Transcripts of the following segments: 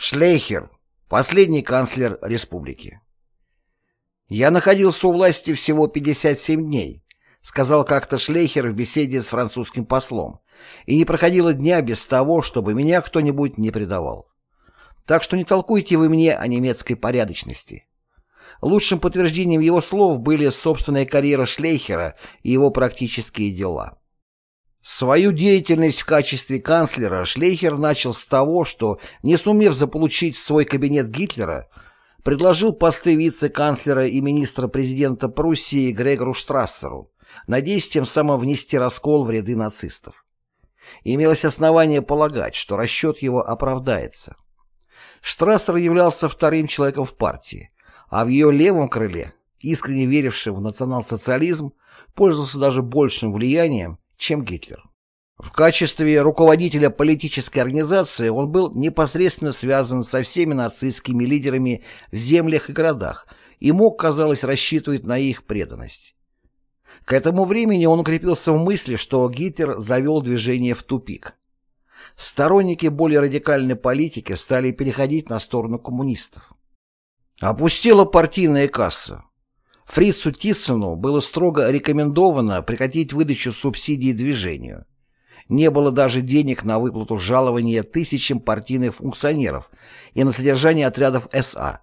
Шлейхер, последний канцлер республики. «Я находился у власти всего 57 дней», сказал как-то Шлейхер в беседе с французским послом, и не проходило дня без того, чтобы меня кто-нибудь не предавал. Так что не толкуйте вы мне о немецкой порядочности. Лучшим подтверждением его слов были собственная карьера Шлейхера и его практические дела. Свою деятельность в качестве канцлера Шлейхер начал с того, что, не сумев заполучить в свой кабинет Гитлера, предложил посты вице-канцлера и министра-президента Пруссии Грегору Штрассеру, надеясь тем самым внести раскол в ряды нацистов. Имелось основание полагать, что расчет его оправдается. Штрассер являлся вторым человеком в партии, а в ее левом крыле, искренне верившим в национал-социализм, пользовался даже большим влиянием, чем Гитлер. В качестве руководителя политической организации он был непосредственно связан со всеми нацистскими лидерами в землях и городах и мог, казалось, рассчитывать на их преданность. К этому времени он укрепился в мысли, что Гитлер завел движение в тупик. Сторонники более радикальной политики стали переходить на сторону коммунистов. Опустила партийная касса. Фрицу Тиссену было строго рекомендовано прекратить выдачу субсидий движению. Не было даже денег на выплату жалования тысячам партийных функционеров и на содержание отрядов СА.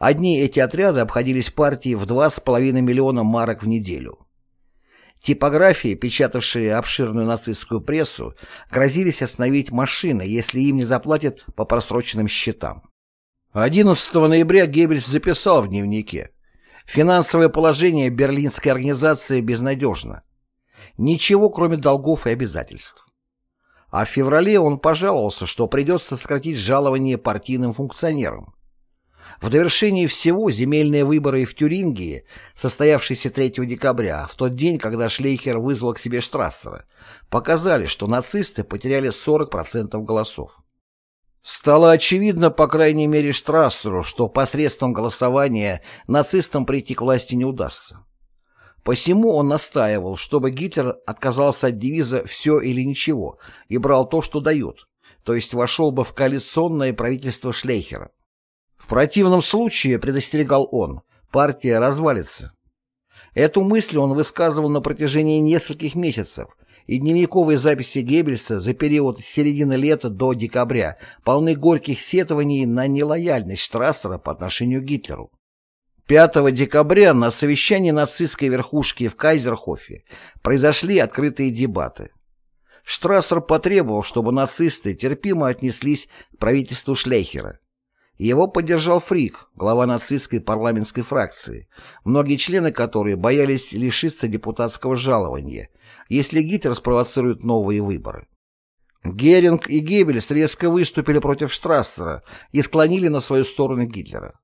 Одни эти отряды обходились партии в 2,5 миллиона марок в неделю. Типографии, печатавшие обширную нацистскую прессу, грозились остановить машины, если им не заплатят по просроченным счетам. 11 ноября Геббельс записал в дневнике Финансовое положение берлинской организации безнадежно. Ничего, кроме долгов и обязательств. А в феврале он пожаловался, что придется сократить жалование партийным функционерам. В довершении всего земельные выборы в Тюрингии, состоявшиеся 3 декабря, в тот день, когда Шлейхер вызвал к себе Штрассера, показали, что нацисты потеряли 40% голосов. Стало очевидно, по крайней мере, Штрассеру, что посредством голосования нацистам прийти к власти не удастся. Посему он настаивал, чтобы Гитлер отказался от девиза «все или ничего» и брал то, что дают, то есть вошел бы в коалиционное правительство Шлейхера. В противном случае, предостерегал он, партия развалится. Эту мысль он высказывал на протяжении нескольких месяцев, и дневниковые записи Геббельса за период с середины лета до декабря полны горьких сетований на нелояльность Штрассера по отношению к Гитлеру. 5 декабря на совещании нацистской верхушки в Кайзерхофе произошли открытые дебаты. Штрассер потребовал, чтобы нацисты терпимо отнеслись к правительству Шлейхера. Его поддержал Фрик, глава нацистской парламентской фракции, многие члены которой боялись лишиться депутатского жалования, если Гитлер спровоцирует новые выборы. Геринг и Геббельс резко выступили против Штрассера и склонили на свою сторону Гитлера.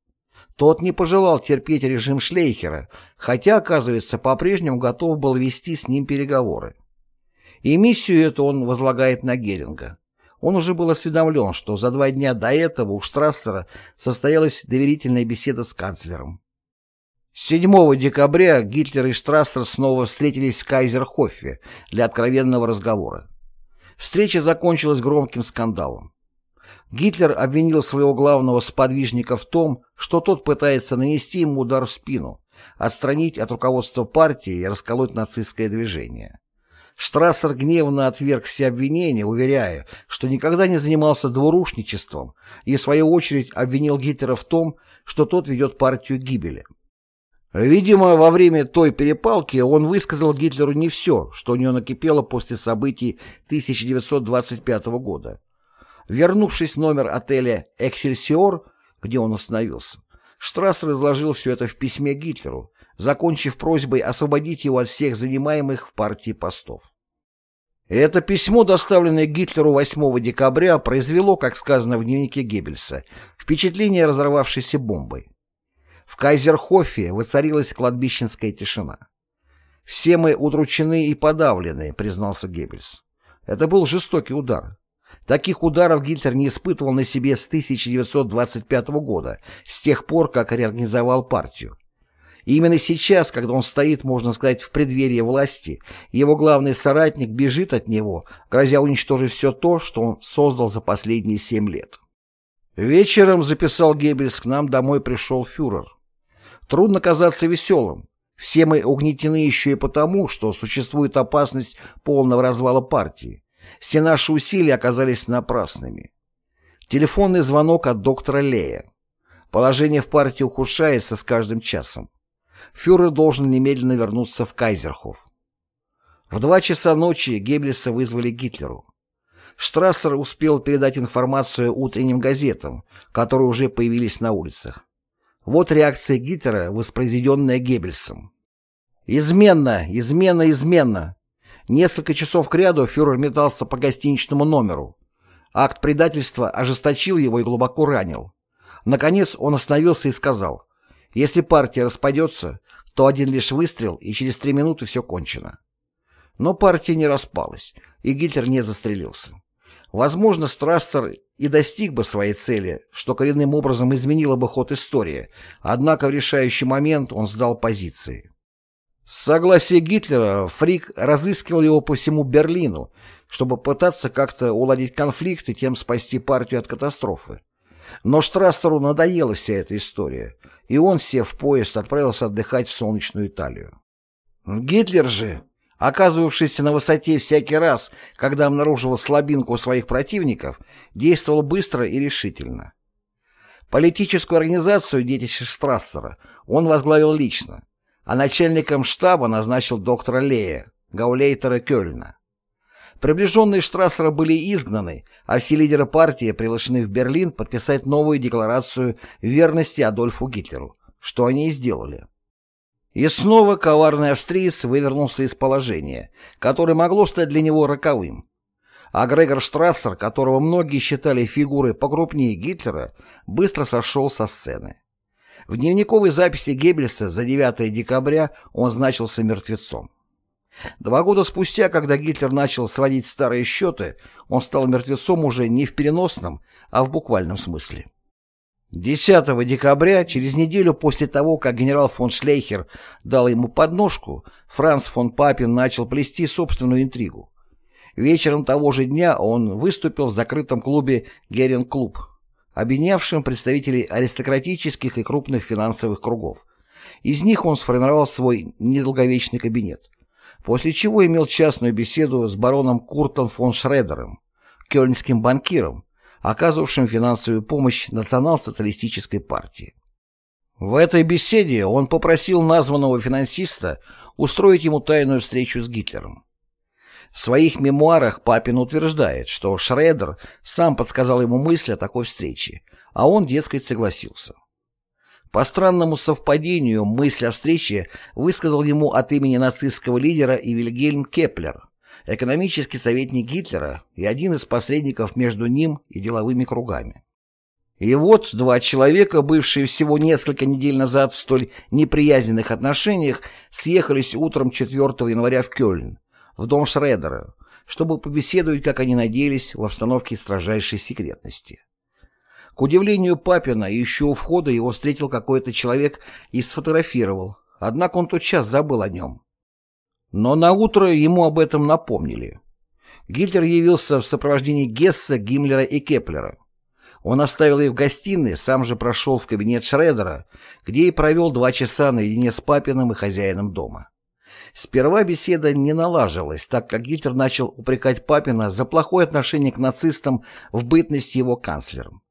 Тот не пожелал терпеть режим Шлейхера, хотя, оказывается, по-прежнему готов был вести с ним переговоры. И миссию эту он возлагает на Геринга. Он уже был осведомлен, что за два дня до этого у Штрассера состоялась доверительная беседа с канцлером. 7 декабря Гитлер и Штрассер снова встретились в Кайзерхофе для откровенного разговора. Встреча закончилась громким скандалом. Гитлер обвинил своего главного сподвижника в том, что тот пытается нанести ему удар в спину, отстранить от руководства партии и расколоть нацистское движение. Штрассер гневно отверг все обвинения, уверяя, что никогда не занимался двурушничеством, и в свою очередь обвинил Гитлера в том, что тот ведет партию гибели. Видимо, во время той перепалки он высказал Гитлеру не все, что у него накипело после событий 1925 года. Вернувшись в номер отеля «Эксельсиор», где он остановился, Штрассер изложил все это в письме Гитлеру, закончив просьбой освободить его от всех занимаемых в партии постов. Это письмо, доставленное Гитлеру 8 декабря, произвело, как сказано в дневнике Геббельса, впечатление разорвавшейся бомбой. В Кайзерхофе воцарилась кладбищенская тишина. «Все мы удручены и подавлены», — признался Геббельс. Это был жестокий удар. Таких ударов Гитлер не испытывал на себе с 1925 года, с тех пор, как реорганизовал партию. И именно сейчас, когда он стоит, можно сказать, в преддверии власти, его главный соратник бежит от него, грозя уничтожить все то, что он создал за последние семь лет. Вечером, записал Геббельс, к нам домой пришел фюрер. Трудно казаться веселым. Все мы угнетены еще и потому, что существует опасность полного развала партии. Все наши усилия оказались напрасными. Телефонный звонок от доктора Лея. Положение в партии ухудшается с каждым часом. Фюрер должен немедленно вернуться в Кайзерхоф. В два часа ночи Геббельса вызвали Гитлеру. Штрассер успел передать информацию утренним газетам, которые уже появились на улицах. Вот реакция Гитлера, воспроизведенная Геббельсом. «Изменно! Изменно! Изменно!» Несколько часов кряду фюрер метался по гостиничному номеру. Акт предательства ожесточил его и глубоко ранил. Наконец он остановился и сказал, «Если партия распадется, то один лишь выстрел, и через три минуты все кончено». Но партия не распалась, и Гитлер не застрелился. Возможно, Страссер и достиг бы своей цели, что коренным образом изменило бы ход истории, однако в решающий момент он сдал позиции. С согласия Гитлера Фрик разыскивал его по всему Берлину, чтобы пытаться как-то уладить конфликт и тем спасти партию от катастрофы. Но Штрассеру надоела вся эта история, и он, сев в поезд, отправился отдыхать в солнечную Италию. Гитлер же, оказывавшийся на высоте всякий раз, когда обнаруживал слабинку у своих противников, действовал быстро и решительно. Политическую организацию детища Штрассера он возглавил лично, а начальником штаба назначил доктора Лея, гаулейтера Кёльна. Приближенные Штрассера были изгнаны, а все лидеры партии приглашены в Берлин подписать новую декларацию верности Адольфу Гитлеру, что они и сделали. И снова коварный австриец вывернулся из положения, которое могло стать для него роковым. А Грегор Штрассер, которого многие считали фигурой покрупнее Гитлера, быстро сошел со сцены. В дневниковой записи Геббельса за 9 декабря он значился мертвецом. Два года спустя, когда Гитлер начал сводить старые счеты, он стал мертвецом уже не в переносном, а в буквальном смысле. 10 декабря, через неделю после того, как генерал фон Шлейхер дал ему подножку, Франц фон Папин начал плести собственную интригу. Вечером того же дня он выступил в закрытом клубе «Герен-клуб», объединявшим представителей аристократических и крупных финансовых кругов. Из них он сформировал свой недолговечный кабинет – после чего имел частную беседу с бароном Куртом фон Шредером, кёльнским банкиром, оказывавшим финансовую помощь национал-социалистической партии. В этой беседе он попросил названного финансиста устроить ему тайную встречу с Гитлером. В своих мемуарах Папен утверждает, что Шредер сам подсказал ему мысль о такой встрече, а он, дескать, согласился. По странному совпадению мысль о встрече высказал ему от имени нацистского лидера и Вильгельм Кепплер, экономический советник Гитлера и один из посредников между ним и деловыми кругами. И вот два человека, бывшие всего несколько недель назад в столь неприязненных отношениях, съехались утром 4 января в Кёльн, в дом Шредера, чтобы побеседовать, как они надеялись, в обстановке строжайшей секретности. К удивлению Папина, еще у входа его встретил какой-то человек и сфотографировал, однако он тотчас забыл о нем. Но на утро ему об этом напомнили. Гитлер явился в сопровождении Гесса, Гиммлера и Кеплера. Он оставил их в гостиной, сам же прошел в кабинет Шредера, где и провел два часа наедине с Папиным и хозяином дома. Сперва беседа не налаживалась, так как Гитлер начал упрекать Папина за плохое отношение к нацистам в бытность его канцлером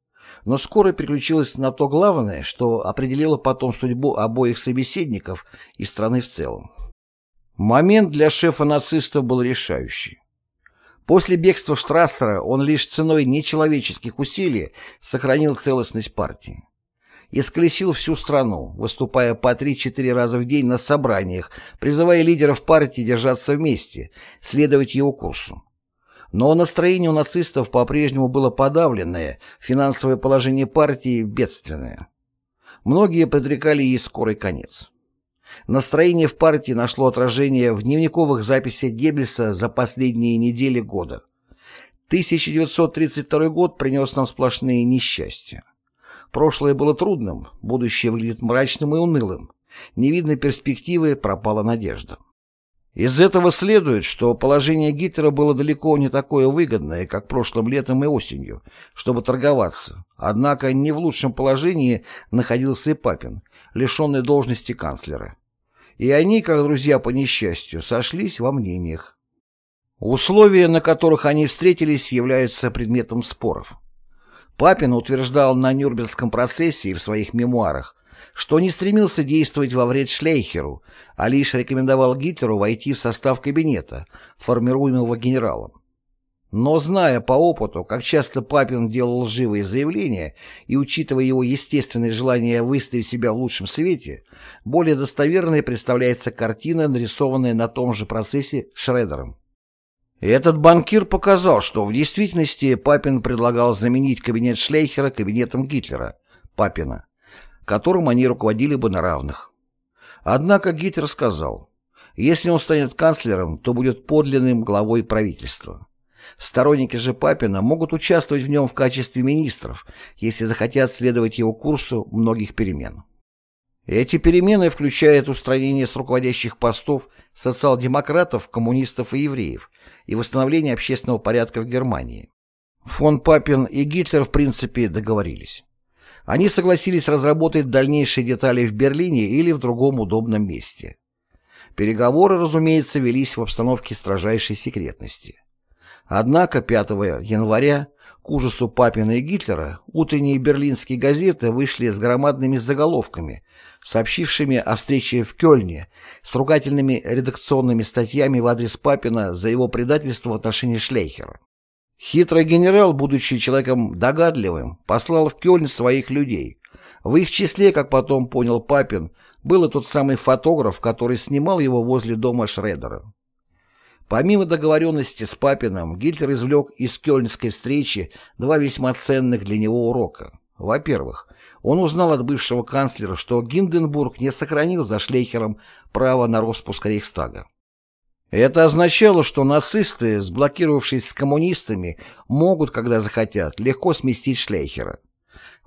но скоро переключилась на то главное, что определило потом судьбу обоих собеседников и страны в целом. Момент для шефа нацистов был решающий. После бегства Штрассера он лишь ценой нечеловеческих усилий сохранил целостность партии. Исколесил всю страну, выступая по 3-4 раза в день на собраниях, призывая лидеров партии держаться вместе, следовать его курсу. Но настроение у нацистов по-прежнему было подавленное, финансовое положение партии бедственное. Многие предрекали ей скорый конец. Настроение в партии нашло отражение в дневниковых записях Геббельса за последние недели года. 1932 год принес нам сплошные несчастья. Прошлое было трудным, будущее выглядит мрачным и унылым. Не видно перспективы, пропала надежда. Из этого следует, что положение Гитлера было далеко не такое выгодное, как прошлым летом и осенью, чтобы торговаться. Однако не в лучшем положении находился и Папин, лишенный должности канцлера. И они, как друзья по несчастью, сошлись во мнениях. Условия, на которых они встретились, являются предметом споров. Папин утверждал на Нюрнбергском процессе и в своих мемуарах, что не стремился действовать во вред Шлейхеру, а лишь рекомендовал Гитлеру войти в состав кабинета, формируемого генералом. Но зная по опыту, как часто Папин делал лживые заявления и учитывая его естественное желание выставить себя в лучшем свете, более достоверной представляется картина, нарисованная на том же процессе Шредером. Этот банкир показал, что в действительности Папин предлагал заменить кабинет Шлейхера кабинетом Гитлера, Папина, которым они руководили бы на равных. Однако Гитлер сказал, если он станет канцлером, то будет подлинным главой правительства. Сторонники же Папина могут участвовать в нем в качестве министров, если захотят следовать его курсу многих перемен. Эти перемены включают устранение с руководящих постов социал-демократов, коммунистов и евреев и восстановление общественного порядка в Германии. Фон Папин и Гитлер в принципе договорились. Они согласились разработать дальнейшие детали в Берлине или в другом удобном месте. Переговоры, разумеется, велись в обстановке строжайшей секретности. Однако 5 января, к ужасу Папина и Гитлера, утренние берлинские газеты вышли с громадными заголовками, сообщившими о встрече в Кёльне с ругательными редакционными статьями в адрес Папина за его предательство в отношении Шлейхера. Хитрый генерал, будучи человеком догадливым, послал в Кёльн своих людей. В их числе, как потом понял Папин, был и тот самый фотограф, который снимал его возле дома Шредера. Помимо договоренности с Папином, Гитлер извлек из кёльнской встречи два весьма ценных для него урока. Во-первых, он узнал от бывшего канцлера, что Гинденбург не сохранил за Шлейхером право на распуск Рейхстага. Это означало, что нацисты, сблокировавшись с коммунистами, могут, когда захотят, легко сместить Шлейхера.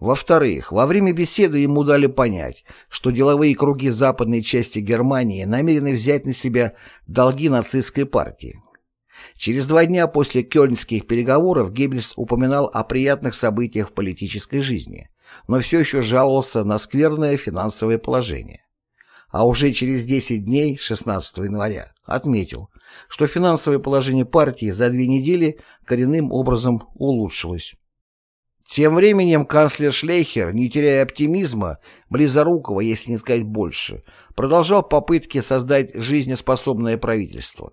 Во-вторых, во время беседы ему дали понять, что деловые круги западной части Германии намерены взять на себя долги нацистской партии. Через два дня после кёльнских переговоров Геббельс упоминал о приятных событиях в политической жизни, но все еще жаловался на скверное финансовое положение а уже через 10 дней, 16 января, отметил, что финансовое положение партии за две недели коренным образом улучшилось. Тем временем канцлер Шлейхер, не теряя оптимизма, близорукого, если не сказать больше, продолжал попытки создать жизнеспособное правительство.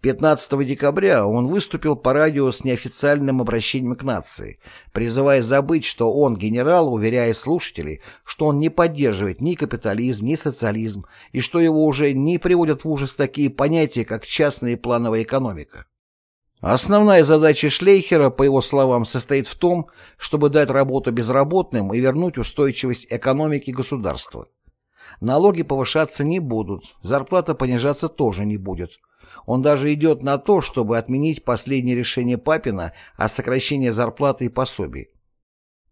15 декабря он выступил по радио с неофициальным обращением к нации, призывая забыть, что он генерал, уверяя слушателей, что он не поддерживает ни капитализм, ни социализм, и что его уже не приводят в ужас такие понятия, как частная и плановая экономика. Основная задача Шлейхера, по его словам, состоит в том, чтобы дать работу безработным и вернуть устойчивость экономики государства. Налоги повышаться не будут, зарплата понижаться тоже не будет. Он даже идет на то, чтобы отменить последнее решение Папина о сокращении зарплаты и пособий.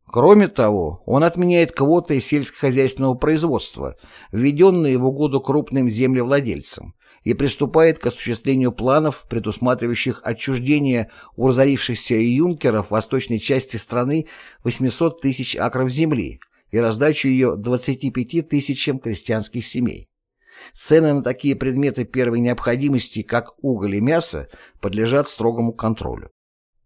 Кроме того, он отменяет квоты сельскохозяйственного производства, введенные в угоду крупным землевладельцам, и приступает к осуществлению планов, предусматривающих отчуждение у разорившихся юнкеров восточной части страны 800 тысяч акров земли и раздачу ее 25 тысячам крестьянских семей. Цены на такие предметы первой необходимости, как уголь и мясо, подлежат строгому контролю.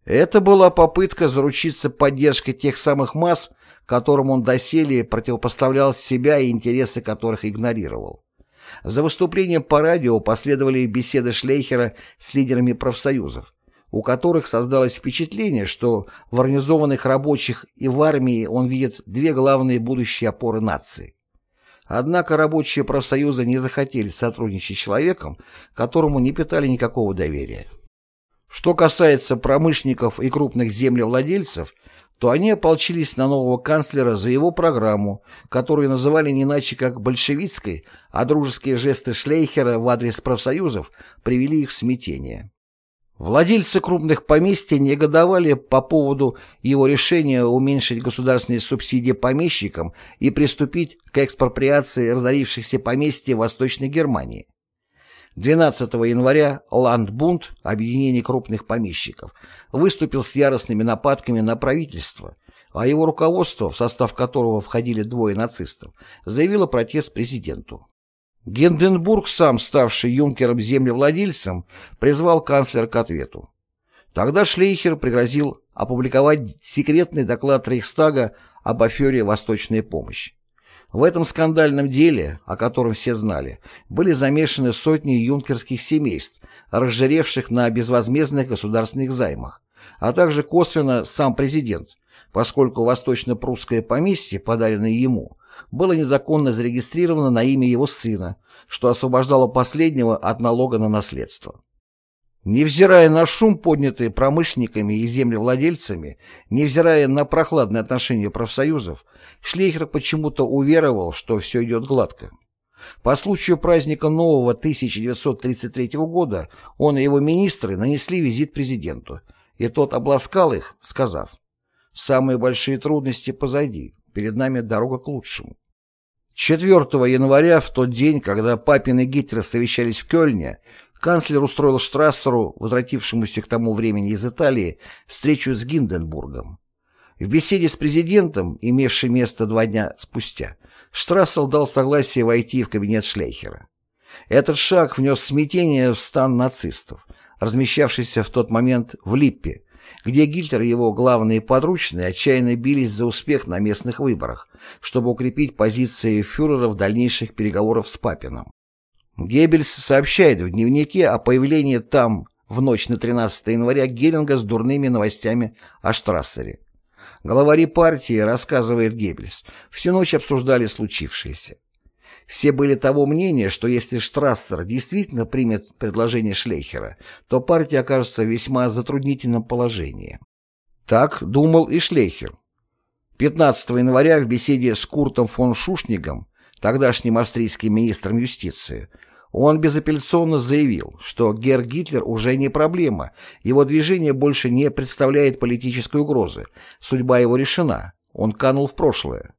Это была попытка заручиться поддержкой тех самых масс, которым он доселе противопоставлял себя и интересы которых игнорировал. За выступлением по радио последовали беседы Шлейхера с лидерами профсоюзов, у которых создалось впечатление, что в организованных рабочих и в армии он видит две главные будущие опоры нации. Однако рабочие профсоюзы не захотели сотрудничать с человеком, которому не питали никакого доверия. Что касается промышленников и крупных землевладельцев, то они ополчились на нового канцлера за его программу, которую называли не иначе как большевистской, а дружеские жесты Шлейхера в адрес профсоюзов привели их в смятение. Владельцы крупных поместьй негодовали по поводу его решения уменьшить государственные субсидии помещикам и приступить к экспроприации разорившихся поместьй Восточной Германии. 12 января Ландбунд, объединение крупных помещиков, выступил с яростными нападками на правительство, а его руководство, в состав которого входили двое нацистов, заявило протест президенту. Гинденбург, сам ставший юнкером-землевладельцем, призвал канцлера к ответу. Тогда Шлейхер пригрозил опубликовать секретный доклад Рейхстага об афере «Восточная помощь». В этом скандальном деле, о котором все знали, были замешаны сотни юнкерских семейств, разжиревших на безвозмездных государственных займах, а также косвенно сам президент, поскольку восточно-прусское поместье, подаренное ему, было незаконно зарегистрировано на имя его сына, что освобождало последнего от налога на наследство. Невзирая на шум, поднятый промышленниками и землевладельцами, невзирая на прохладное отношение профсоюзов, Шлейхер почему-то уверовал, что все идет гладко. По случаю праздника нового 1933 года он и его министры нанесли визит президенту, и тот обласкал их, сказав «Самые большие трудности позади, перед нами дорога к лучшему». 4 января, в тот день, когда Папин и Гитлер совещались в Кёльне, канцлер устроил Штрассеру, возвратившемуся к тому времени из Италии, встречу с Гинденбургом. В беседе с президентом, имевшей место два дня спустя, Штрассел дал согласие войти в кабинет Шлейхера. Этот шаг внес смятение в стан нацистов, размещавшийся в тот момент в Липпе, где Гитлер и его главные подручные отчаянно бились за успех на местных выборах, чтобы укрепить позиции фюрера в дальнейших переговорах с Папином. Геббельс сообщает в дневнике о появлении там в ночь на 13 января Геринга с дурными новостями о Штрассере. Главари партии, рассказывает Геббельс, всю ночь обсуждали случившееся. Все были того мнения, что если Штрассер действительно примет предложение Шлейхера, то партия окажется в весьма затруднительном положении. Так думал и Шлейхер. 15 января в беседе с Куртом фон Шушнигом, тогдашним австрийским министром юстиции, он безапелляционно заявил, что Герр Гитлер уже не проблема, его движение больше не представляет политической угрозы, судьба его решена, он канул в прошлое.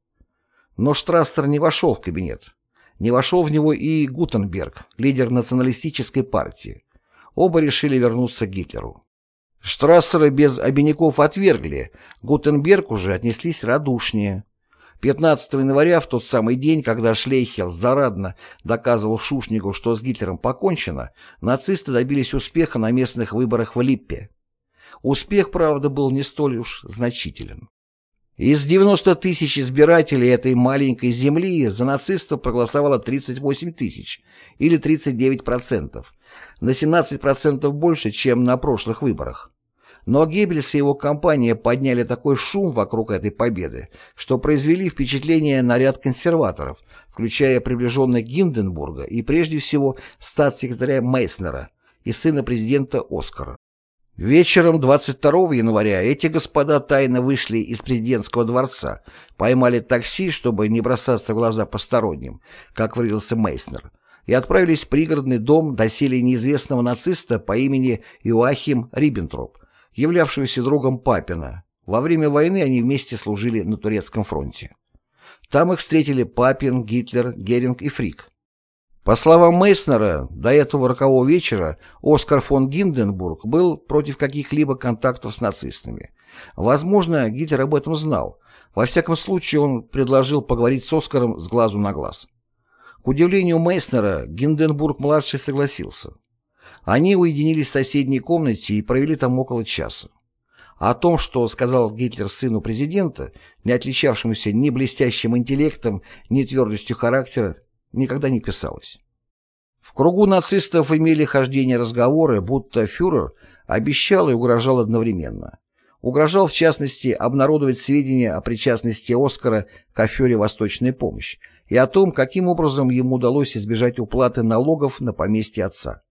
Но Штрассер не вошел в кабинет. Не вошел в него и Гутенберг, лидер националистической партии. Оба решили вернуться к Гитлеру. Штрассера без обиняков отвергли, Гутенберг уже отнеслись радушнее. 15 января, в тот самый день, когда Шлейхер злорадно доказывал Шушнику, что с Гитлером покончено, нацисты добились успеха на местных выборах в Липпе. Успех, правда, был не столь уж значителен. Из 90 тысяч избирателей этой маленькой земли за нацистов проголосовало 38 тысяч, или 39%, на 17% больше, чем на прошлых выборах. Но Геббельс и его компания подняли такой шум вокруг этой победы, что произвели впечатление на ряд консерваторов, включая приближенных Гинденбурга и прежде всего статс-секретаря Мейснера и сына президента Оскара. Вечером 22 января эти господа тайно вышли из президентского дворца, поймали такси, чтобы не бросаться в глаза посторонним, как выразился Мейснер, и отправились в пригородный дом доселе неизвестного нациста по имени Иоахим Риббентроп, являвшегося другом Папина. Во время войны они вместе служили на Турецком фронте. Там их встретили Папин, Гитлер, Геринг и Фрик. По словам Мейснера, до этого рокового вечера Оскар фон Гинденбург был против каких-либо контактов с нацистами. Возможно, Гитлер об этом знал. Во всяком случае, он предложил поговорить с Оскаром с глазу на глаз. К удивлению Мейснера, Гинденбург-младший согласился. Они уединились в соседней комнате и провели там около часа. О том, что сказал Гитлер сыну президента, не отличавшемуся ни блестящим интеллектом, ни твердостью характера, никогда не писалось. В кругу нацистов имели хождение разговоры, будто фюрер обещал и угрожал одновременно. Угрожал, в частности, обнародовать сведения о причастности Оскара к афере «Восточная помощь» и о том, каким образом ему удалось избежать уплаты налогов на поместье отца.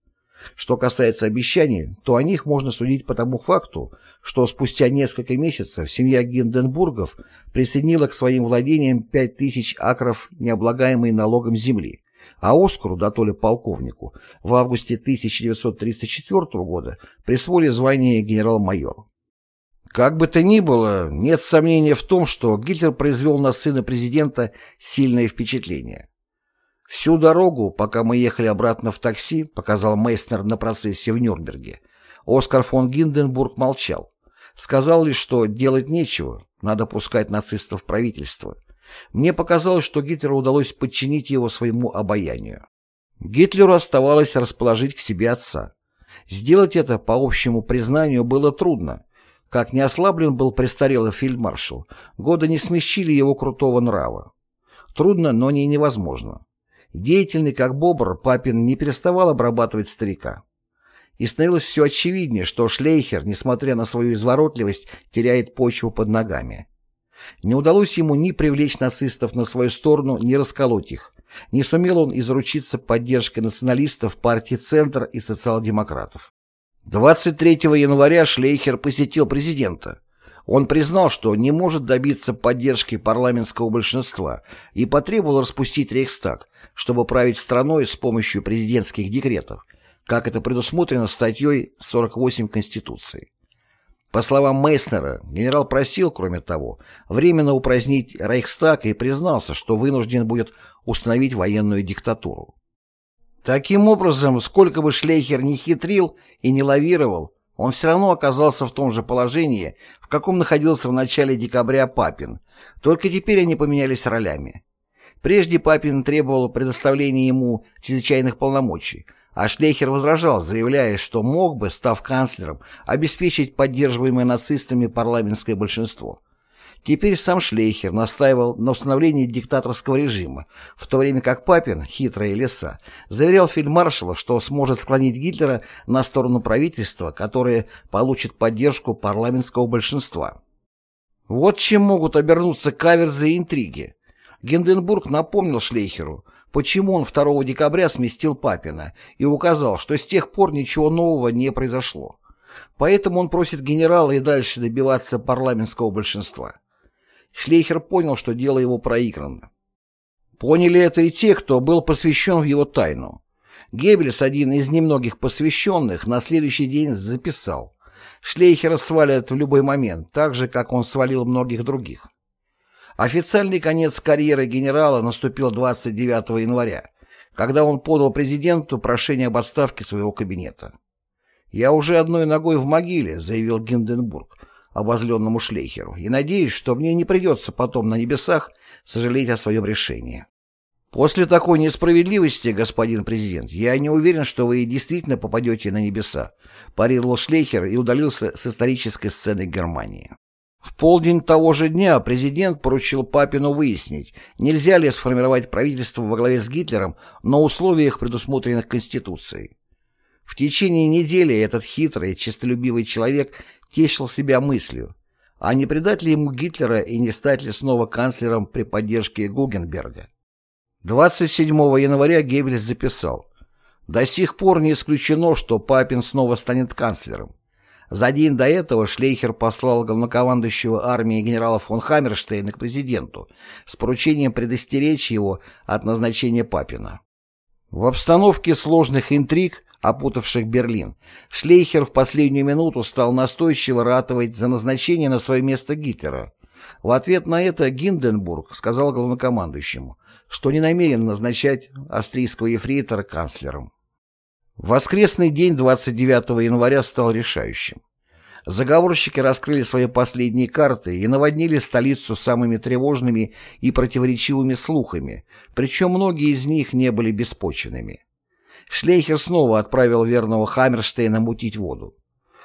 Что касается обещаний, то о них можно судить по тому факту, что спустя несколько месяцев семья Гинденбургов присоединила к своим владениям 5000 акров необлагаемой налогом земли, а Оскару, да то ли полковнику, в августе 1934 года присвоили звание генерал-майор. Как бы то ни было, нет сомнения в том, что Гитлер произвел на сына президента сильное впечатление. Всю дорогу, пока мы ехали обратно в такси, показал Мейснер на процессе в Нюрнберге, Оскар фон Гинденбург молчал. Сказал лишь, что делать нечего, надо пускать нацистов в правительство. Мне показалось, что Гитлеру удалось подчинить его своему обаянию. Гитлеру оставалось расположить к себе отца. Сделать это, по общему признанию, было трудно. Как не ослаблен был престарелый фельдмаршал, годы не смягчили его крутого нрава. Трудно, но не невозможно. Деятельный как бобр, Папин не переставал обрабатывать старика. И становилось все очевиднее, что Шлейхер, несмотря на свою изворотливость, теряет почву под ногами. Не удалось ему ни привлечь нацистов на свою сторону, ни расколоть их. Не сумел он изручиться поддержкой националистов партии «Центр» и социал-демократов. 23 января Шлейхер посетил президента. Он признал, что не может добиться поддержки парламентского большинства и потребовал распустить Рейхстаг, чтобы править страной с помощью президентских декретов, как это предусмотрено статьей 48 Конституции. По словам Мейснера, генерал просил, кроме того, временно упразднить Рейхстаг и признался, что вынужден будет установить военную диктатуру. Таким образом, сколько бы Шлейхер ни хитрил и не лавировал, он все равно оказался в том же положении, в каком находился в начале декабря Папин, только теперь они поменялись ролями. Прежде Папин требовал предоставления ему чрезвычайных полномочий, а Шлейхер возражал, заявляя, что мог бы, став канцлером, обеспечить поддерживаемое нацистами парламентское большинство. Теперь сам Шлейхер настаивал на установлении диктаторского режима, в то время как Папин, хитрая леса, заверял фельдмаршала, что сможет склонить Гитлера на сторону правительства, которое получит поддержку парламентского большинства. Вот чем могут обернуться каверзы и интриги. Гинденбург напомнил Шлейхеру, почему он 2 декабря сместил Папина и указал, что с тех пор ничего нового не произошло. Поэтому он просит генерала и дальше добиваться парламентского большинства. Шлейхер понял, что дело его проиграно. Поняли это и те, кто был посвящен в его тайну. Геббельс, один из немногих посвященных, на следующий день записал. Шлейхера свалят в любой момент, так же, как он свалил многих других. Официальный конец карьеры генерала наступил 29 января, когда он подал президенту прошение об отставке своего кабинета. «Я уже одной ногой в могиле», — заявил Гинденбург, обозленному Шлейхеру, и надеюсь, что мне не придется потом на небесах сожалеть о своем решении. После такой несправедливости, господин президент, я не уверен, что вы действительно попадете на небеса, парировал Шлейхер и удалился с исторической сцены Германии. В полдень того же дня президент поручил Папину выяснить, нельзя ли сформировать правительство во главе с Гитлером на условиях, предусмотренных Конституцией. В течение недели этот хитрый, честолюбивый человек тешил себя мыслью, а не предать ли ему Гитлера и не стать ли снова канцлером при поддержке Гугенберга. 27 января Геббельс записал «До сих пор не исключено, что Папин снова станет канцлером. За день до этого Шлейхер послал главнокомандующего армии генерала фон Хаммерштейна к президенту с поручением предостеречь его от назначения Папина. В обстановке сложных интриг опутавших Берлин, Шлейхер в последнюю минуту стал настойчиво ратовать за назначение на свое место Гитлера. В ответ на это Гинденбург сказал главнокомандующему, что не намерен назначать австрийского ефрейтора канцлером. Воскресный день 29 января стал решающим. Заговорщики раскрыли свои последние карты и наводнили столицу самыми тревожными и противоречивыми слухами, причем многие из них не были беспочвенными. Шлейхер снова отправил верного Хаммерштейна мутить воду.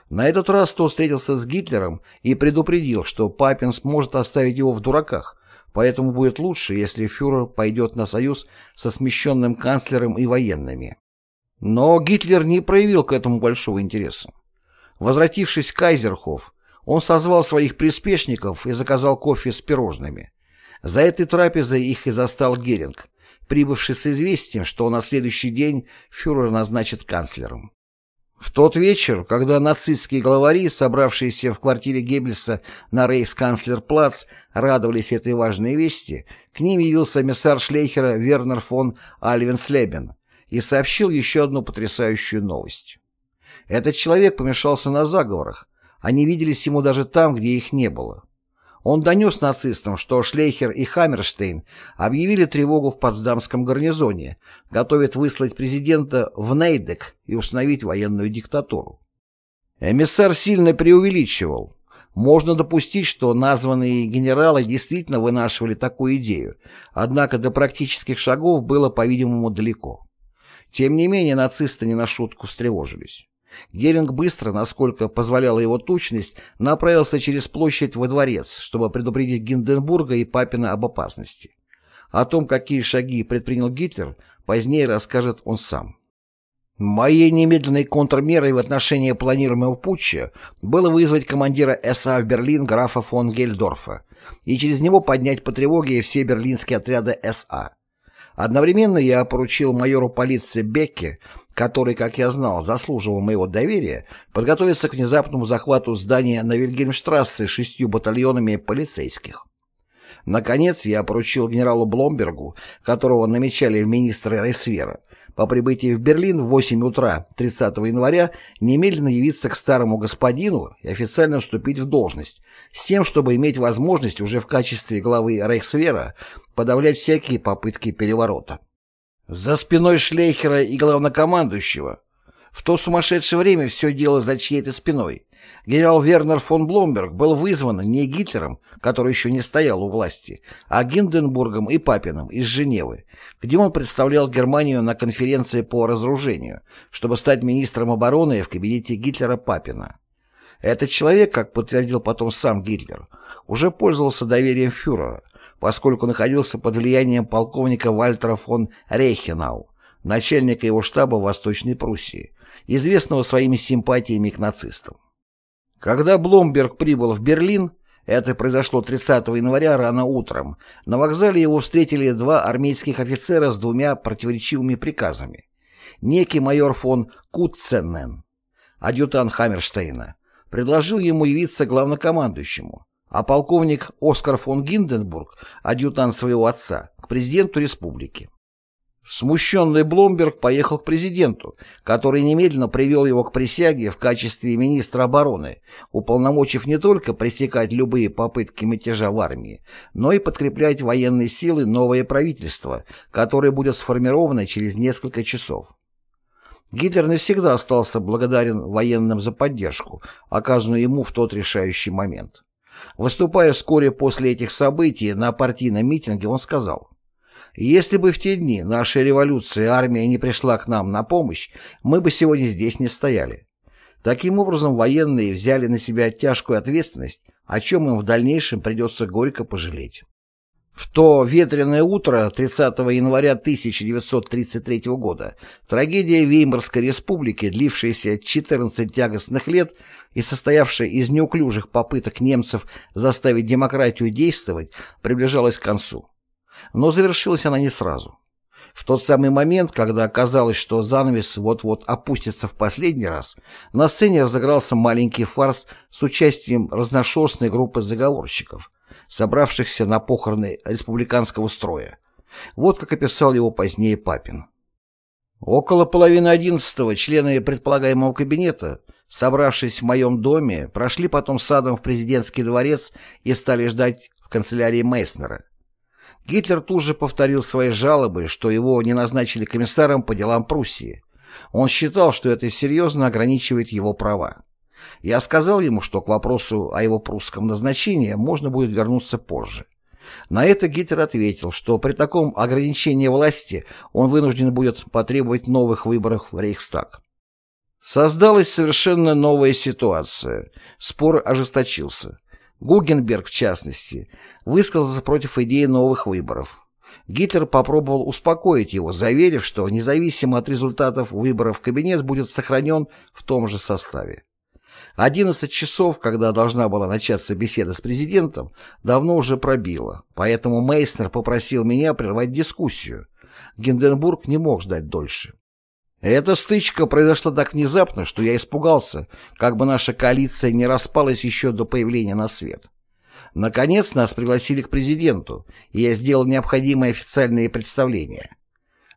На этот раз тот встретился с Гитлером и предупредил, что Папин сможет оставить его в дураках, поэтому будет лучше, если фюрер пойдет на союз со смещенным канцлером и военными. Но Гитлер не проявил к этому большого интереса. Возвратившись в Кайзерхоф, он созвал своих приспешников и заказал кофе с пирожными. За этой трапезой их и застал Геринг, прибывший с известием, что на следующий день фюрер назначит канцлером. В тот вечер, когда нацистские главари, собравшиеся в квартире Геббельса на Рейхсканцлерплац, радовались этой важной вести, к ним явился эмиссар Шлейхера Вернер фон Альвенслебен и сообщил еще одну потрясающую новость. Этот человек помешался на заговорах, они виделись ему даже там, где их не было. Он донес нацистам, что Шлейхер и Хаммерштейн объявили тревогу в Потсдамском гарнизоне, готовят выслать президента в Нейдек и установить военную диктатуру. Эмиссар сильно преувеличивал. Можно допустить, что названные генералы действительно вынашивали такую идею, однако до практических шагов было, по-видимому, далеко. Тем не менее, нацисты не на шутку встревожились. Геринг быстро, насколько позволяла его тучность, направился через площадь во дворец, чтобы предупредить Гинденбурга и Папина об опасности. О том, какие шаги предпринял Гитлер, позднее расскажет он сам. Моей немедленной контрмерой в отношении планируемого путча было вызвать командира СА в Берлин графа фон Гельдорфа и через него поднять по тревоге все берлинские отряды СА. Одновременно я поручил майору полиции Бекке, который, как я знал, заслуживал моего доверия, подготовиться к внезапному захвату здания на Вильгельмштрассе шестью батальонами полицейских. Наконец, я поручил генералу Бломбергу, которого намечали в министры Рейсвера, по прибытии в Берлин в 8 утра 30 января немедленно явиться к старому господину и официально вступить в должность, с тем, чтобы иметь возможность уже в качестве главы Рейхсвера подавлять всякие попытки переворота. За спиной Шлейхера и главнокомандующего в то сумасшедшее время все дело за чьей-то спиной. Генерал Вернер фон Бломберг был вызван не Гитлером, который еще не стоял у власти, а Гинденбургом и Папином из Женевы, где он представлял Германию на конференции по разоружению, чтобы стать министром обороны в кабинете Гитлера-Папина. Этот человек, как подтвердил потом сам Гитлер, уже пользовался доверием фюрера, поскольку находился под влиянием полковника Вальтера фон Рейхенау, начальника его штаба в Восточной Пруссии, известного своими симпатиями к нацистам. Когда Бломберг прибыл в Берлин, это произошло 30 января рано утром, на вокзале его встретили два армейских офицера с двумя противоречивыми приказами. Некий майор фон Кутценнен, адъютант Хаммерштейна, предложил ему явиться главнокомандующему, а полковник Оскар фон Гинденбург, адъютант своего отца, к президенту республики. Смущенный Бломберг поехал к президенту, который немедленно привел его к присяге в качестве министра обороны, уполномочив не только пресекать любые попытки мятежа в армии, но и подкреплять военные силы новое правительство, которое будет сформировано через несколько часов. Гитлер навсегда остался благодарен военным за поддержку, оказанную ему в тот решающий момент. Выступая вскоре после этих событий на партийном митинге, он сказал если бы в те дни нашей революции армия не пришла к нам на помощь, мы бы сегодня здесь не стояли. Таким образом, военные взяли на себя тяжкую ответственность, о чем им в дальнейшем придется горько пожалеть. В то ветреное утро 30 января 1933 года трагедия Веймарской республики, длившаяся 14 тягостных лет и состоявшая из неуклюжих попыток немцев заставить демократию действовать, приближалась к концу. Но завершилась она не сразу. В тот самый момент, когда оказалось, что занавес вот-вот опустится в последний раз, на сцене разыгрался маленький фарс с участием разношерстной группы заговорщиков, собравшихся на похороны республиканского строя. Вот как описал его позднее Папин. Около половины одиннадцатого члены предполагаемого кабинета, собравшись в моем доме, прошли потом садом в президентский дворец и стали ждать в канцелярии Мейснера. Гитлер тут же повторил свои жалобы, что его не назначили комиссаром по делам Пруссии. Он считал, что это серьезно ограничивает его права. Я сказал ему, что к вопросу о его прусском назначении можно будет вернуться позже. На это Гитлер ответил, что при таком ограничении власти он вынужден будет потребовать новых выборов в Рейхстаг. Создалась совершенно новая ситуация. Спор ожесточился. Гугенберг, в частности, высказался против идеи новых выборов. Гитлер попробовал успокоить его, заверив, что независимо от результатов выборов кабинет будет сохранен в том же составе. 11 часов, когда должна была начаться беседа с президентом, давно уже пробило, поэтому Мейснер попросил меня прервать дискуссию. Гинденбург не мог ждать дольше. Эта стычка произошла так внезапно, что я испугался, как бы наша коалиция не распалась еще до появления на свет. Наконец нас пригласили к президенту, и я сделал необходимые официальные представления.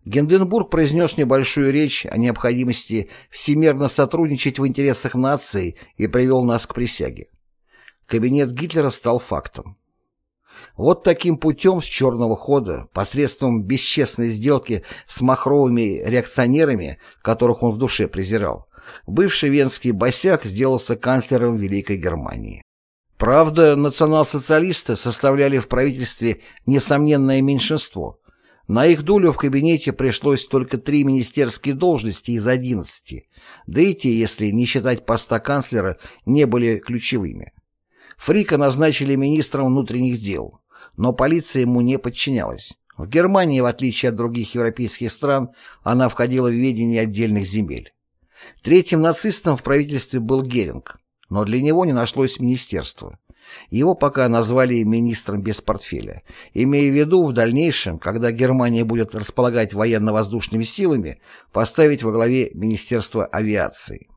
Генденбург произнес небольшую речь о необходимости всемерно сотрудничать в интересах нации и привел нас к присяге. кабинет Гитлера стал фактом. Вот таким путем с черного хода, посредством бесчестной сделки с махровыми реакционерами, которых он в душе презирал, бывший венский босяк сделался канцлером Великой Германии. Правда, национал-социалисты составляли в правительстве несомненное меньшинство. На их долю в кабинете пришлось только три министерские должности из одиннадцати, да и те, если не считать поста канцлера, не были ключевыми. Фрика назначили министром внутренних дел, но полиция ему не подчинялась. В Германии, в отличие от других европейских стран, она входила в ведение отдельных земель. Третьим нацистом в правительстве был Геринг, но для него не нашлось министерства. Его пока назвали министром без портфеля, имея в виду в дальнейшем, когда Германия будет располагать военно-воздушными силами, поставить во главе Министерство авиации.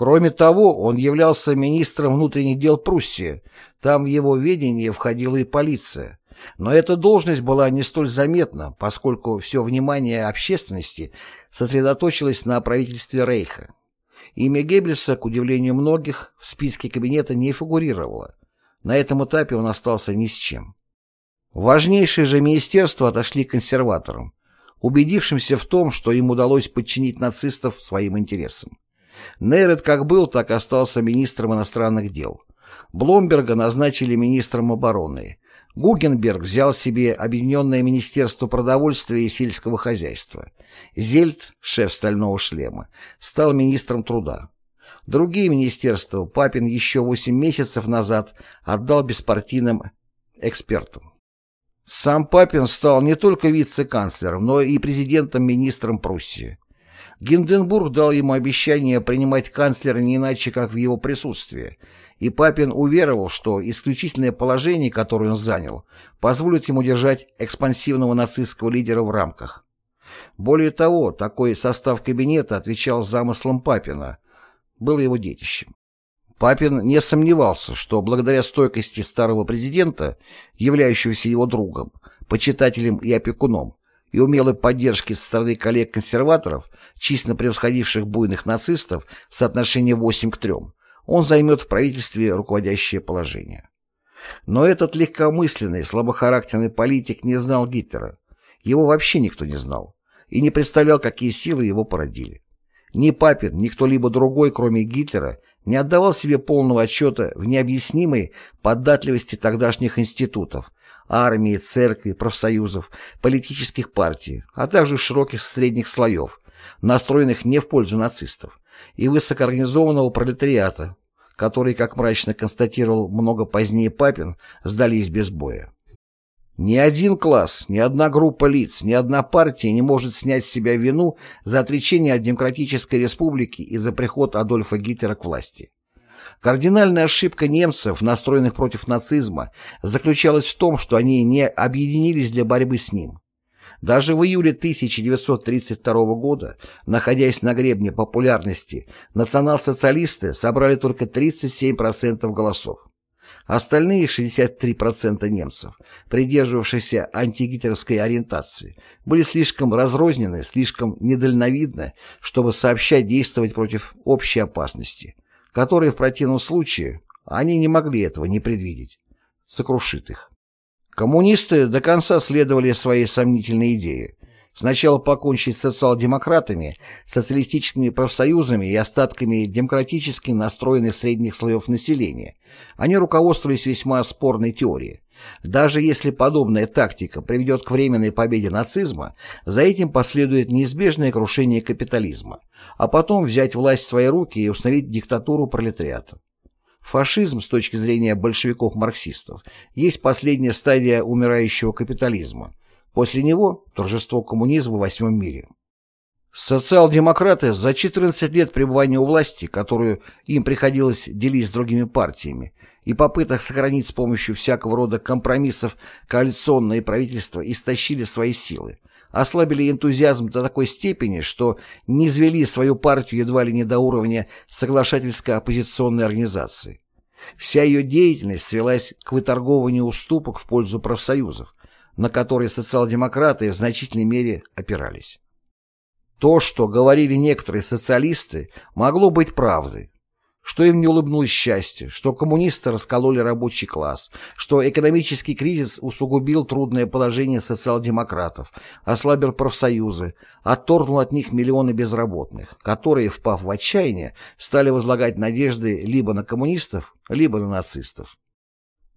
Кроме того, он являлся министром внутренних дел Пруссии, там в его ведение входила и полиция. Но эта должность была не столь заметна, поскольку все внимание общественности сосредоточилось на правительстве Рейха. Имя Геббельса, к удивлению многих, в списке кабинета не фигурировало. На этом этапе он остался ни с чем. Важнейшие же министерства отошли консерваторам, убедившимся в том, что им удалось подчинить нацистов своим интересам. Нейрет как был, так остался министром иностранных дел. Бломберга назначили министром обороны. Гугенберг взял себе Объединенное министерство продовольствия и сельского хозяйства. Зельд, шеф «Стального шлема», стал министром труда. Другие министерства Папин еще 8 месяцев назад отдал беспартийным экспертам. Сам Папин стал не только вице-канцлером, но и президентом-министром Пруссии. Гинденбург дал ему обещание принимать канцлера не иначе, как в его присутствии, и Папин уверовал, что исключительное положение, которое он занял, позволит ему держать экспансивного нацистского лидера в рамках. Более того, такой состав кабинета отвечал замыслам Папина, был его детищем. Папин не сомневался, что благодаря стойкости старого президента, являющегося его другом, почитателем и опекуном, и умелой поддержки со стороны коллег-консерваторов, численно превосходивших буйных нацистов в соотношении 8 к 3, он займет в правительстве руководящее положение. Но этот легкомысленный, слабохарактерный политик не знал Гитлера. Его вообще никто не знал и не представлял, какие силы его породили. Ни Папин, ни кто-либо другой, кроме Гитлера, не отдавал себе полного отчета в необъяснимой податливости тогдашних институтов, армии, церкви, профсоюзов, политических партий, а также широких средних слоев, настроенных не в пользу нацистов, и высокоорганизованного пролетариата, который, как мрачно констатировал много позднее Папин, сдались без боя. Ни один класс, ни одна группа лиц, ни одна партия не может снять с себя вину за отречение от демократической республики и за приход Адольфа Гитлера к власти. Кардинальная ошибка немцев, настроенных против нацизма, заключалась в том, что они не объединились для борьбы с ним. Даже в июле 1932 года, находясь на гребне популярности, национал-социалисты собрали только 37% голосов. Остальные 63% немцев, придерживавшиеся антигитлеровской ориентации, были слишком разрознены, слишком недальновидны, чтобы сообщать действовать против общей опасности – которые в противном случае, они не могли этого не предвидеть, сокрушит их. Коммунисты до конца следовали своей сомнительной идее. Сначала покончить с социал-демократами, социалистическими профсоюзами и остатками демократически настроенных средних слоев населения. Они руководствовались весьма спорной теорией. Даже если подобная тактика приведет к временной победе нацизма, за этим последует неизбежное крушение капитализма, а потом взять власть в свои руки и установить диктатуру пролетариата. Фашизм, с точки зрения большевиков-марксистов, есть последняя стадия умирающего капитализма. После него – торжество коммунизма в восьмом мире. Социал-демократы за 14 лет пребывания у власти, которую им приходилось делить с другими партиями, и попыток сохранить с помощью всякого рода компромиссов коалиционное правительство истощили свои силы, ослабили энтузиазм до такой степени, что не извели свою партию едва ли не до уровня соглашательской оппозиционной организации. Вся ее деятельность свелась к выторговыванию уступок в пользу профсоюзов, на которые социал-демократы в значительной мере опирались. То, что говорили некоторые социалисты, могло быть правдой, что им не улыбнулось счастье, что коммунисты раскололи рабочий класс, что экономический кризис усугубил трудное положение социал-демократов, ослабил профсоюзы, отторгнул от них миллионы безработных, которые, впав в отчаяние, стали возлагать надежды либо на коммунистов, либо на нацистов.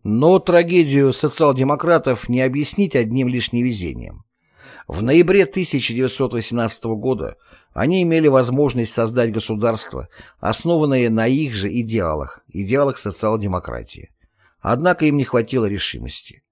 Но трагедию социал-демократов не объяснить одним лишь невезением. В ноябре 1918 года они имели возможность создать государство, основанное на их же идеалах, идеалах социал-демократии. Однако им не хватило решимости.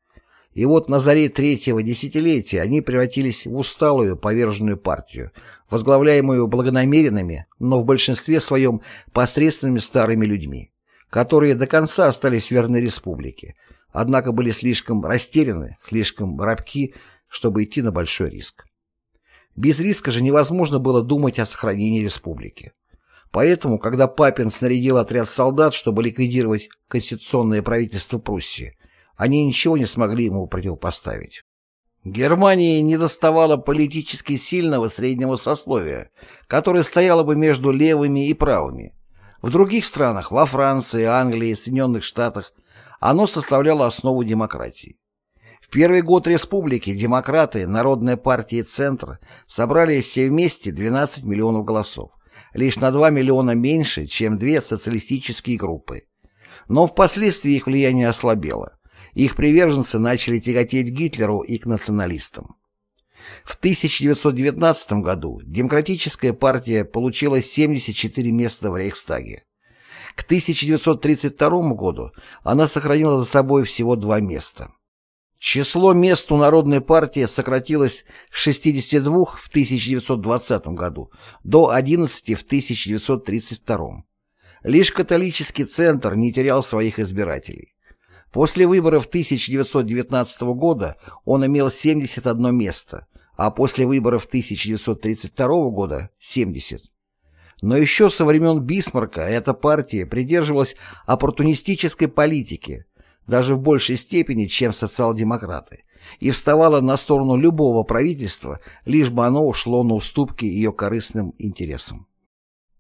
И вот на заре третьего десятилетия они превратились в усталую, поверженную партию, возглавляемую благонамеренными, но в большинстве своем посредственными старыми людьми, которые до конца остались верны республике, однако были слишком растеряны, слишком рабки, чтобы идти на большой риск. Без риска же невозможно было думать о сохранении республики. Поэтому, когда Папин снарядил отряд солдат, чтобы ликвидировать конституционное правительство Пруссии, они ничего не смогли ему противопоставить. Германии не доставало политически сильного среднего сословия, которое стояло бы между левыми и правыми. В других странах, во Франции, Англии, Соединенных Штатах, оно составляло основу демократии первый год республики демократы, Народная партия и Центр собрали все вместе 12 миллионов голосов, лишь на 2 миллиона меньше, чем две социалистические группы. Но впоследствии их влияние ослабело. Их приверженцы начали тяготеть Гитлеру и к националистам. В 1919 году Демократическая партия получила 74 места в Рейхстаге. К 1932 году она сохранила за собой всего два места. Число мест у Народной партии сократилось с 62 в 1920 году до 11 в 1932. Лишь католический центр не терял своих избирателей. После выборов 1919 года он имел 71 место, а после выборов 1932 года – 70. Но еще со времен Бисмарка эта партия придерживалась оппортунистической политики – даже в большей степени, чем социал-демократы, и вставала на сторону любого правительства, лишь бы оно ушло на уступки ее корыстным интересам.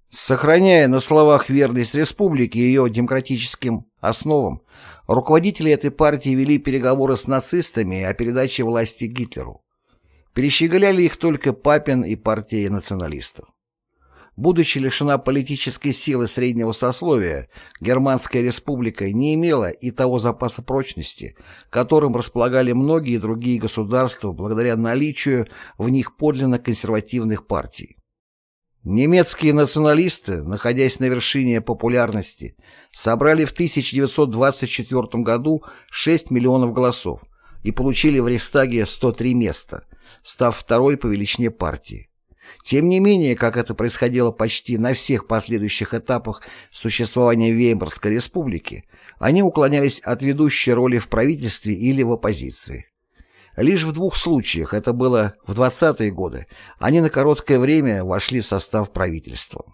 Сохраняя на словах верность республике и ее демократическим основам, руководители этой партии вели переговоры с нацистами о передаче власти Гитлеру. Перещеголяли их только Папин и партия националистов. Будучи лишена политической силы среднего сословия, Германская республика не имела и того запаса прочности, которым располагали многие другие государства благодаря наличию в них подлинно консервативных партий. Немецкие националисты, находясь на вершине популярности, собрали в 1924 году 6 миллионов голосов и получили в Рейхстаге 103 места, став второй по величине партии. Тем не менее, как это происходило почти на всех последующих этапах существования Веймарской республики, они уклонялись от ведущей роли в правительстве или в оппозиции. Лишь в двух случаях, это было в 20-е годы, они на короткое время вошли в состав правительства.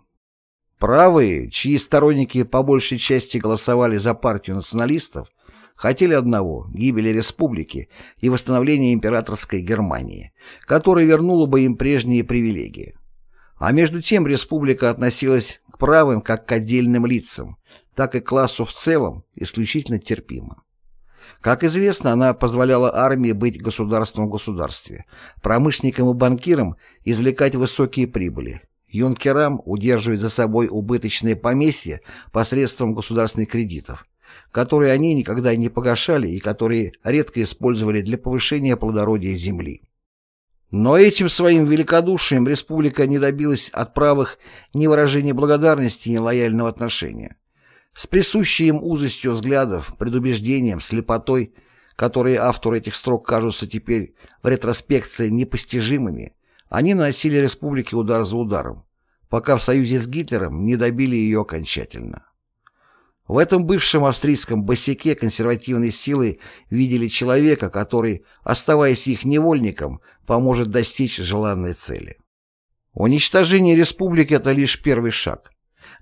Правые, чьи сторонники по большей части голосовали за партию националистов, хотели одного – гибели республики и восстановления императорской Германии, которая вернула бы им прежние привилегии. А между тем республика относилась к правым как к отдельным лицам, так и к классу в целом исключительно терпимо. Как известно, она позволяла армии быть государством в государстве, промышленникам и банкирам извлекать высокие прибыли, юнкерам удерживать за собой убыточные поместья посредством государственных кредитов, которые они никогда не погашали и которые редко использовали для повышения плодородия земли. Но этим своим великодушием республика не добилась от правых ни выражения благодарности, ни лояльного отношения. С присущей им узостью взглядов, предубеждением, слепотой, которые автору этих строк кажутся теперь в ретроспекции непостижимыми, они наносили республике удар за ударом, пока в союзе с Гитлером не добили ее окончательно. В этом бывшем австрийском босяке консервативной силы видели человека, который, оставаясь их невольником, поможет достичь желанной цели. Уничтожение республики – это лишь первый шаг.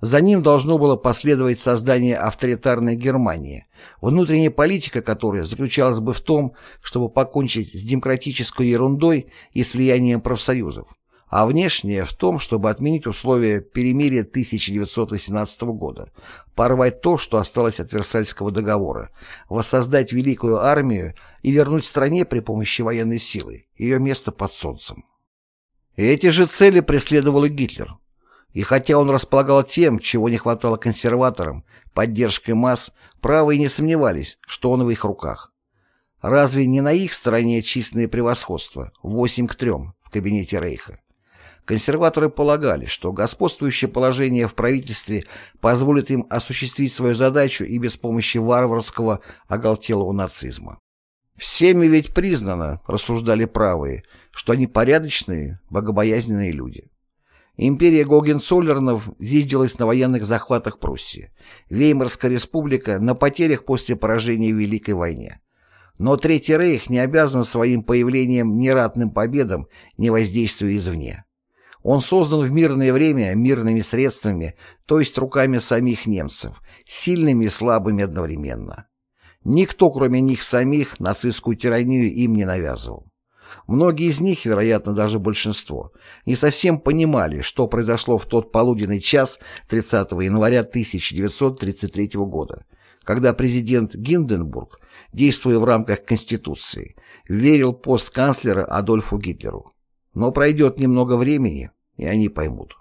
За ним должно было последовать создание авторитарной Германии, внутренняя политика которой заключалась бы в том, чтобы покончить с демократической ерундой и с влиянием профсоюзов, а внешняя в том, чтобы отменить условия перемирия 1918 года, порвать то, что осталось от Версальского договора, воссоздать великую армию и вернуть стране при помощи военной силы ее место под солнцем. Эти же цели преследовал и Гитлер. И хотя он располагал тем, чего не хватало консерваторам, поддержкой масс, правые не сомневались, что он в их руках. Разве не на их стороне численное превосходство, 8 к 3 в кабинете Рейха? Консерваторы полагали, что господствующее положение в правительстве позволит им осуществить свою задачу и без помощи варварского оголтелого нацизма. «Всеми ведь признано, — рассуждали правые, — что они порядочные, богобоязненные люди. Империя Гогенцоллернов зиждилась на военных захватах Пруссии, Веймарская республика на потерях после поражения в Великой войне. Но Третий Рейх не обязан своим появлением ни ратным победам, ни воздействию извне. Он создан в мирное время мирными средствами, то есть руками самих немцев, сильными и слабыми одновременно. Никто, кроме них самих, нацистскую тиранию им не навязывал. Многие из них, вероятно, даже большинство, не совсем понимали, что произошло в тот полуденный час 30 января 1933 года, когда президент Гинденбург, действуя в рамках Конституции, верил пост канцлера Адольфу Гитлеру. Но пройдет немного времени, и они поймут.